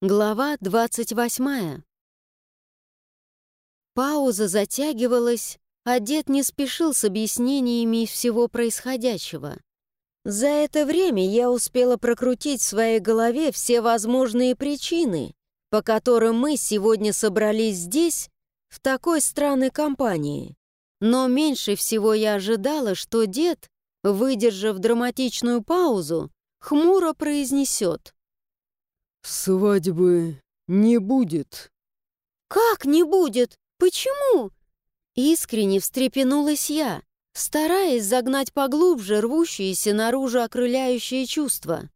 Глава 28. Пауза затягивалась, а дед не спешил с объяснениями всего происходящего. За это время я успела прокрутить в своей голове все возможные причины, по которым мы сегодня собрались здесь, в такой странной компании. Но меньше всего я ожидала, что дед, выдержав драматичную паузу, хмуро произнесет — «Свадьбы не будет». «Как не будет? Почему?» Искренне встрепенулась я, стараясь загнать поглубже рвущиеся наружу окрыляющие чувства.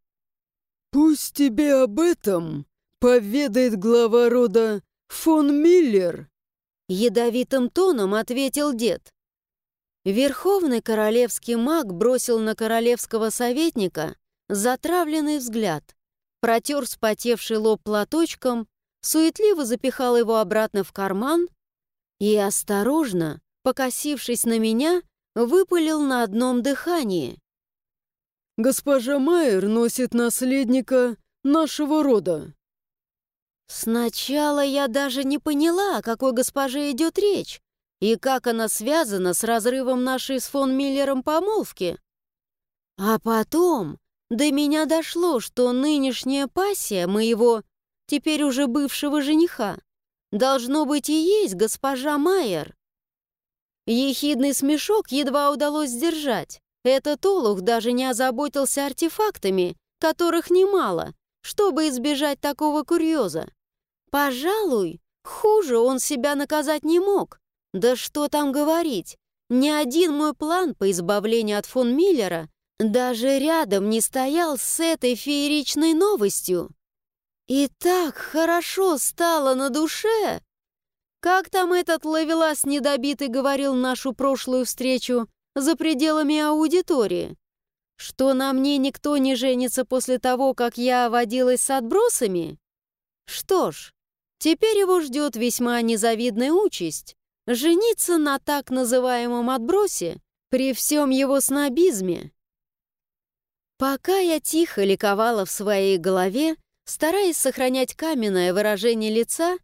«Пусть тебе об этом поведает глава рода фон Миллер», ядовитым тоном ответил дед. Верховный королевский маг бросил на королевского советника затравленный взгляд протер спотевший лоб платочком, суетливо запихал его обратно в карман и, осторожно, покосившись на меня, выпалил на одном дыхании. «Госпожа Майер носит наследника нашего рода». Сначала я даже не поняла, о какой госпоже идет речь и как она связана с разрывом нашей с фон Миллером помолвки. А потом до меня дошло, что нынешняя пассия моего, теперь уже бывшего жениха, должно быть и есть госпожа Майер. Ехидный смешок едва удалось сдержать. Этот олух даже не озаботился артефактами, которых немало, чтобы избежать такого курьеза. Пожалуй, хуже он себя наказать не мог. Да что там говорить, ни один мой план по избавлению от фон Миллера даже рядом не стоял с этой фееричной новостью. И так хорошо стало на душе. Как там этот ловелас недобитый говорил нашу прошлую встречу за пределами аудитории? Что на мне никто не женится после того, как я водилась с отбросами? Что ж, теперь его ждет весьма незавидная участь — жениться на так называемом отбросе при всем его снобизме. Пока я тихо ликовала в своей голове, стараясь сохранять каменное выражение лица,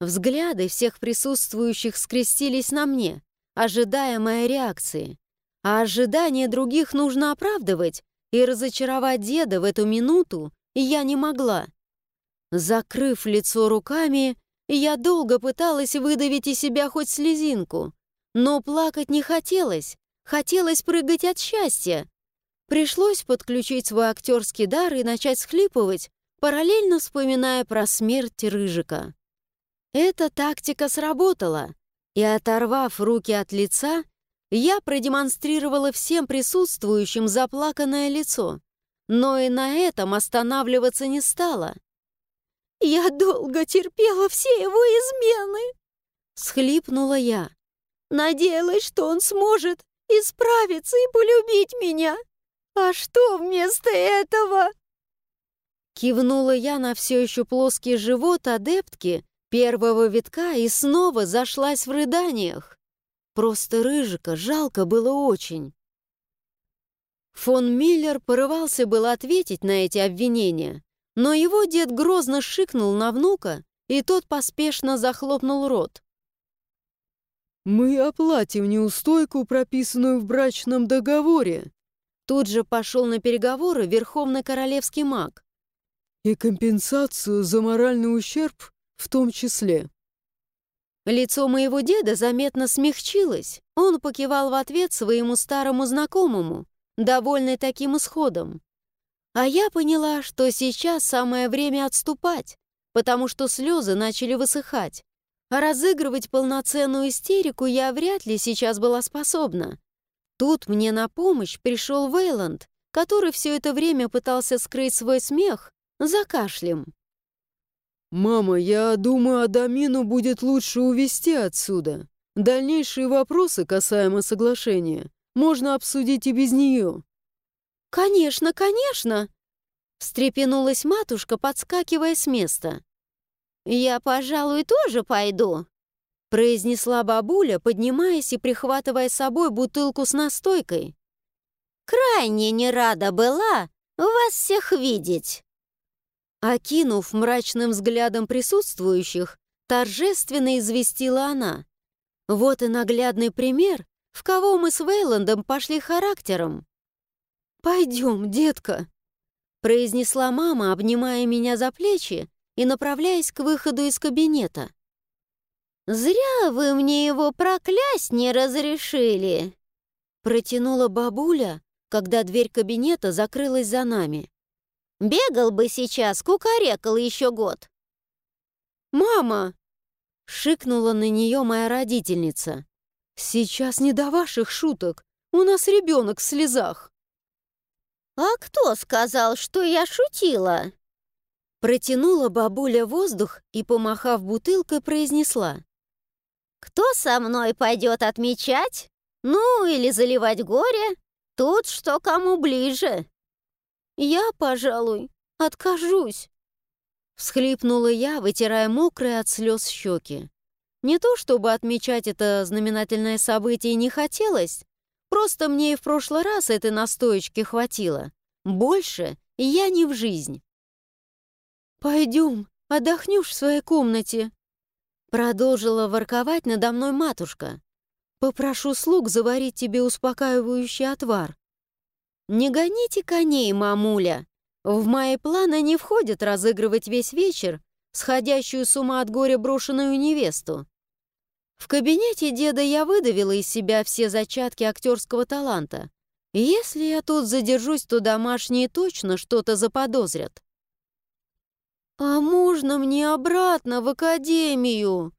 взгляды всех присутствующих скрестились на мне, ожидая моей реакции. А ожидания других нужно оправдывать, и разочаровать деда в эту минуту я не могла. Закрыв лицо руками, я долго пыталась выдавить из себя хоть слезинку, но плакать не хотелось, хотелось прыгать от счастья, Пришлось подключить свой актерский дар и начать схлипывать, параллельно вспоминая про смерть Рыжика. Эта тактика сработала, и, оторвав руки от лица, я продемонстрировала всем присутствующим заплаканное лицо, но и на этом останавливаться не стала. «Я долго терпела все его измены!» — схлипнула я. «Надеялась, что он сможет исправиться и полюбить меня!» «А что вместо этого?» Кивнула я на все еще плоский живот адептки первого витка и снова зашлась в рыданиях. Просто Рыжика жалко было очень. Фон Миллер порывался было ответить на эти обвинения, но его дед грозно шикнул на внука, и тот поспешно захлопнул рот. «Мы оплатим неустойку, прописанную в брачном договоре», Тут же пошел на переговоры верховный королевский маг. «И компенсацию за моральный ущерб в том числе». Лицо моего деда заметно смягчилось. Он покивал в ответ своему старому знакомому, довольный таким исходом. А я поняла, что сейчас самое время отступать, потому что слезы начали высыхать. А разыгрывать полноценную истерику я вряд ли сейчас была способна. Тут мне на помощь пришел Вейланд, который все это время пытался скрыть свой смех за кашлем. «Мама, я думаю, Адамину будет лучше увезти отсюда. Дальнейшие вопросы касаемо соглашения можно обсудить и без нее». «Конечно, конечно!» встрепенулась матушка, подскакивая с места. «Я, пожалуй, тоже пойду», произнесла бабуля, поднимаясь и прихватывая с собой бутылку с настойкой. «Крайне не рада была вас всех видеть». Окинув мрачным взглядом присутствующих, торжественно известила она. Вот и наглядный пример, в кого мы с Вейландом пошли характером. «Пойдем, детка», — произнесла мама, обнимая меня за плечи и направляясь к выходу из кабинета. «Зря вы мне его проклясть не разрешили!» Протянула бабуля, когда дверь кабинета закрылась за нами. «Бегал бы сейчас, кукарекал еще год!» «Мама!» — шикнула на нее моя родительница. «Сейчас не до ваших шуток. У нас ребенок в слезах». «А кто сказал, что я шутила?» Протянула бабуля воздух и, помахав бутылкой, произнесла. «Кто со мной пойдет отмечать? Ну, или заливать горе? Тут что кому ближе?» «Я, пожалуй, откажусь», — всхлипнула я, вытирая мокрые от слез щеки. Не то чтобы отмечать это знаменательное событие не хотелось, просто мне и в прошлый раз этой настоечки хватило. Больше я не в жизнь. «Пойдем, отдохнешь в своей комнате», Продолжила ворковать надо мной матушка. «Попрошу слуг заварить тебе успокаивающий отвар». «Не гоните коней, мамуля. В мои планы не входит разыгрывать весь вечер сходящую с ума от горя брошенную невесту. В кабинете деда я выдавила из себя все зачатки актерского таланта. Если я тут задержусь, то домашние точно что-то заподозрят. «А можно мне обратно в академию?»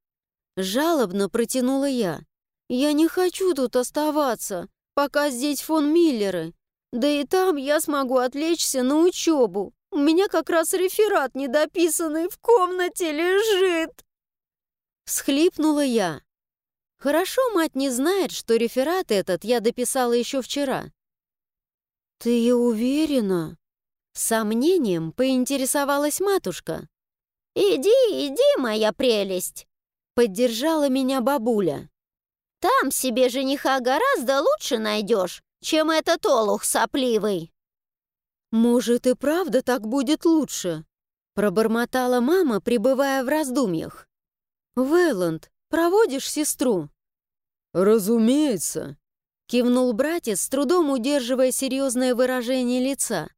Жалобно протянула я. «Я не хочу тут оставаться, пока здесь фон Миллеры. Да и там я смогу отвлечься на учебу. У меня как раз реферат недописанный в комнате лежит!» Всхлипнула я. Хорошо мать не знает, что реферат этот я дописала еще вчера. «Ты уверена?» Сомнением поинтересовалась матушка. «Иди, иди, моя прелесть!» Поддержала меня бабуля. «Там себе жениха гораздо лучше найдешь, чем этот олух сопливый». «Может, и правда так будет лучше?» Пробормотала мама, пребывая в раздумьях. «Вэлланд, проводишь сестру?» «Разумеется», — кивнул братец, с трудом удерживая серьезное выражение лица.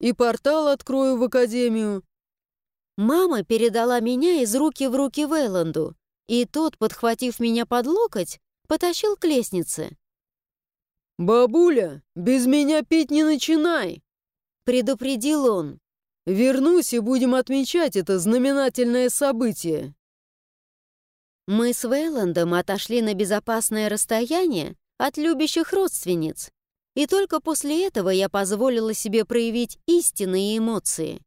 И портал открою в академию». Мама передала меня из руки в руки Вейланду, и тот, подхватив меня под локоть, потащил к лестнице. «Бабуля, без меня пить не начинай!» — предупредил он. «Вернусь, и будем отмечать это знаменательное событие». Мы с Вейландом отошли на безопасное расстояние от любящих родственниц и только после этого я позволила себе проявить истинные эмоции.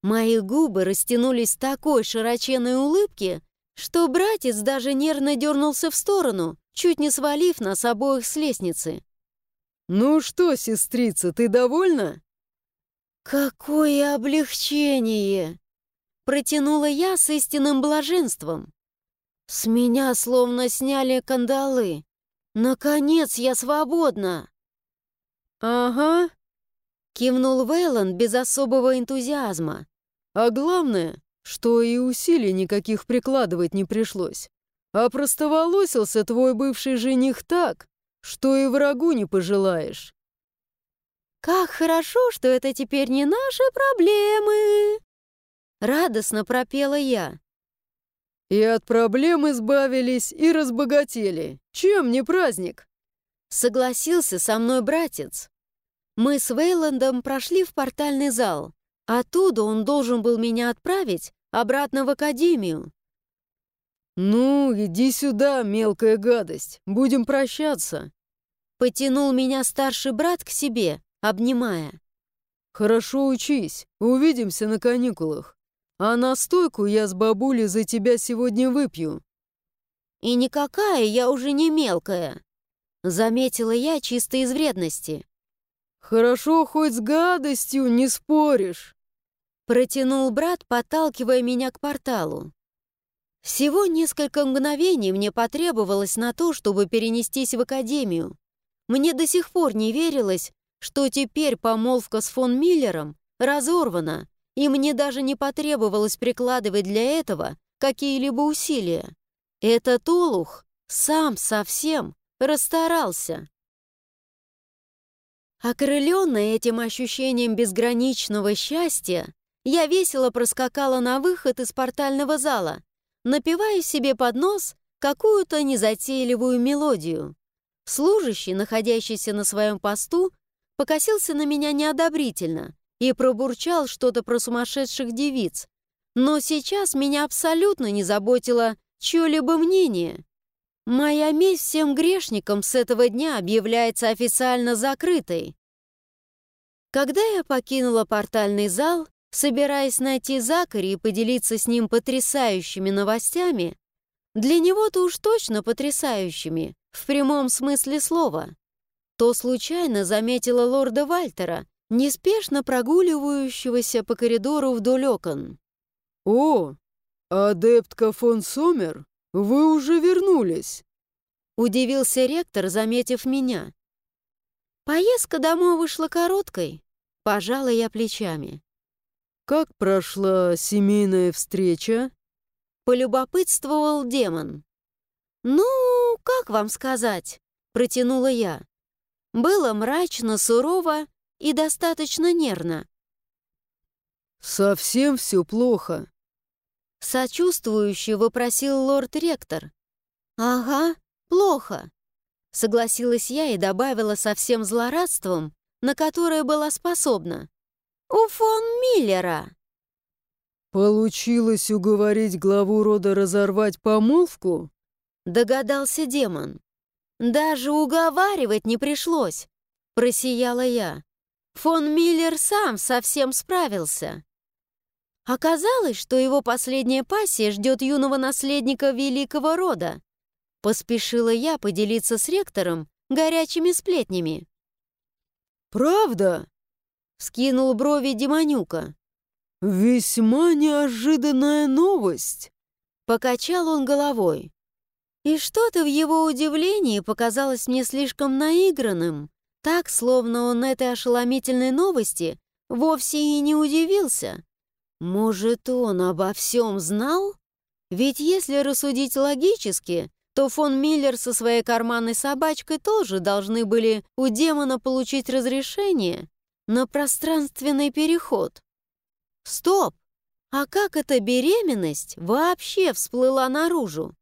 Мои губы растянулись такой широченной улыбки, что братец даже нервно дернулся в сторону, чуть не свалив нас обоих с лестницы. «Ну что, сестрица, ты довольна?» «Какое облегчение!» Протянула я с истинным блаженством. С меня словно сняли кандалы. Наконец я свободна! «Ага», — кивнул Вейлон без особого энтузиазма. «А главное, что и усилий никаких прикладывать не пришлось. А простоволосился твой бывший жених так, что и врагу не пожелаешь». «Как хорошо, что это теперь не наши проблемы!» Радостно пропела я. «И от проблем избавились, и разбогатели. Чем не праздник?» Согласился со мной братец. Мы с Вейландом прошли в портальный зал. Оттуда он должен был меня отправить обратно в академию. «Ну, иди сюда, мелкая гадость, будем прощаться». Потянул меня старший брат к себе, обнимая. «Хорошо учись, увидимся на каникулах. А настойку я с бабулей за тебя сегодня выпью». «И никакая я уже не мелкая», Заметила я чисто из вредности. «Хорошо, хоть с гадостью не споришь!» Протянул брат, подталкивая меня к порталу. Всего несколько мгновений мне потребовалось на то, чтобы перенестись в академию. Мне до сих пор не верилось, что теперь помолвка с фон Миллером разорвана, и мне даже не потребовалось прикладывать для этого какие-либо усилия. Этот олух сам совсем расстарался. Окрыленная этим ощущением безграничного счастья, я весело проскакала на выход из портального зала, напевая себе под нос какую-то незатейливую мелодию. Служащий, находящийся на своем посту, покосился на меня неодобрительно и пробурчал что-то про сумасшедших девиц. Но сейчас меня абсолютно не заботило чье-либо мнение. Моя месть всем грешникам с этого дня объявляется официально закрытой. Когда я покинула портальный зал, собираясь найти Закари и поделиться с ним потрясающими новостями, для него-то уж точно потрясающими, в прямом смысле слова, то случайно заметила лорда Вальтера, неспешно прогуливающегося по коридору вдоль окон. «О, адептка фон Сомер, вы уже вернулись!» Удивился ректор, заметив меня. Поездка домой вышла короткой. Пожала я плечами. «Как прошла семейная встреча?» Полюбопытствовал демон. «Ну, как вам сказать?» Протянула я. Было мрачно, сурово и достаточно нервно. «Совсем все плохо?» Сочувствующе вопросил лорд-ректор. «Ага, плохо», — согласилась я и добавила со всем злорадством, на которое была способна. «У фон Миллера». «Получилось уговорить главу рода разорвать помолвку?» Догадался демон. «Даже уговаривать не пришлось», — просияла я. Фон Миллер сам совсем справился. Оказалось, что его последняя пассия ждет юного наследника великого рода. Поспешила я поделиться с ректором горячими сплетнями. «Правда?» — скинул брови Демонюка. «Весьма неожиданная новость!» Покачал он головой. И что-то в его удивлении показалось мне слишком наигранным, так, словно он этой ошеломительной новости вовсе и не удивился. Может, он обо всем знал? Ведь если рассудить логически, то фон Миллер со своей карманной собачкой тоже должны были у демона получить разрешение на пространственный переход. Стоп! А как эта беременность вообще всплыла наружу?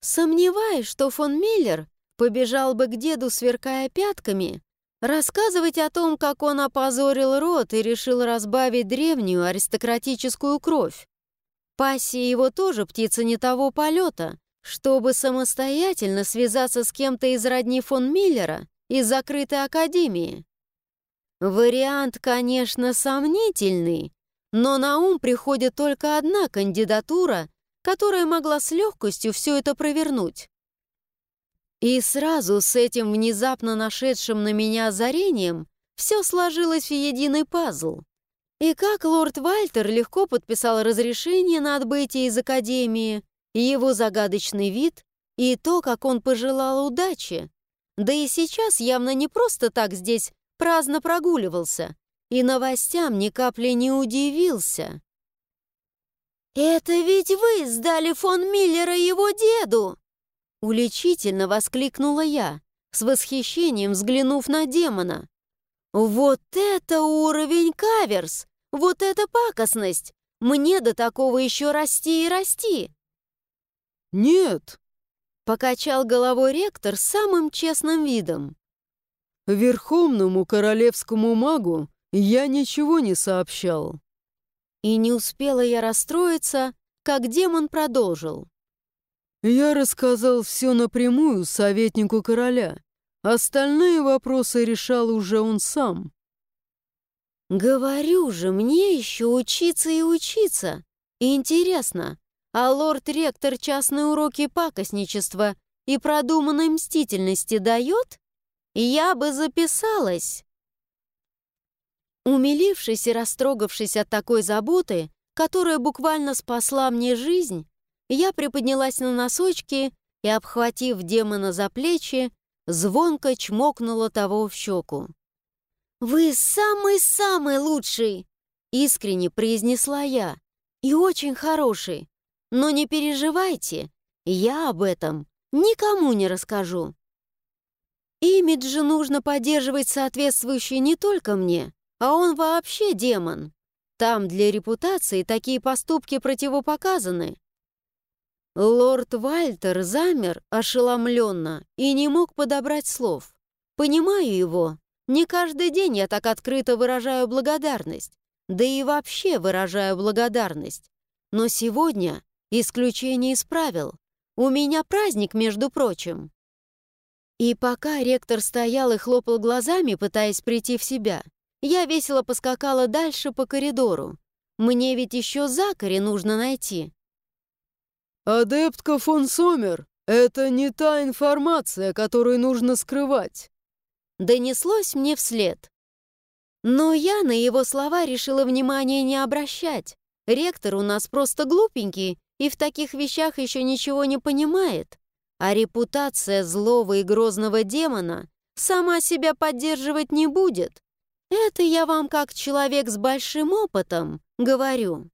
Сомневаюсь, что фон Миллер побежал бы к деду, сверкая пятками, рассказывать о том, как он опозорил род и решил разбавить древнюю аристократическую кровь. Пассия его тоже птица не того полета, чтобы самостоятельно связаться с кем-то из родни фон Миллера из закрытой академии. Вариант, конечно, сомнительный, но на ум приходит только одна кандидатура которая могла с легкостью все это провернуть. И сразу с этим внезапно нашедшим на меня озарением все сложилось в единый пазл. И как лорд Вальтер легко подписал разрешение на отбытие из Академии, его загадочный вид, и то, как он пожелал удачи. Да и сейчас явно не просто так здесь праздно прогуливался, и новостям ни капли не удивился. «Это ведь вы сдали фон Миллера его деду!» Уличительно воскликнула я, с восхищением взглянув на демона. «Вот это уровень каверс! Вот это пакостность! Мне до такого еще расти и расти!» «Нет!» — покачал головой ректор самым честным видом. «Верховному королевскому магу я ничего не сообщал». И не успела я расстроиться, как демон продолжил. «Я рассказал все напрямую советнику короля. Остальные вопросы решал уже он сам». «Говорю же, мне еще учиться и учиться. Интересно, а лорд-ректор частные уроки пакостничества и продуманной мстительности дает? Я бы записалась». Умилившись и растрогавшись от такой заботы, которая буквально спасла мне жизнь, я приподнялась на носочки и, обхватив демона за плечи, звонко чмокнула того в щеку. «Вы самый-самый лучший!» Искренне произнесла я. «И очень хороший. Но не переживайте, я об этом никому не расскажу». Имидж же нужно поддерживать соответствующий не только мне, а он вообще демон. Там для репутации такие поступки противопоказаны. Лорд Вальтер замер ошеломленно и не мог подобрать слов. Понимаю его. Не каждый день я так открыто выражаю благодарность. Да и вообще выражаю благодарность. Но сегодня исключение из правил. У меня праздник, между прочим. И пока ректор стоял и хлопал глазами, пытаясь прийти в себя, я весело поскакала дальше по коридору. Мне ведь еще Закари нужно найти. «Адептка фон Сомер, это не та информация, которую нужно скрывать», донеслось мне вслед. Но я на его слова решила внимания не обращать. Ректор у нас просто глупенький и в таких вещах еще ничего не понимает. А репутация злого и грозного демона сама себя поддерживать не будет. Это я вам как человек с большим опытом говорю.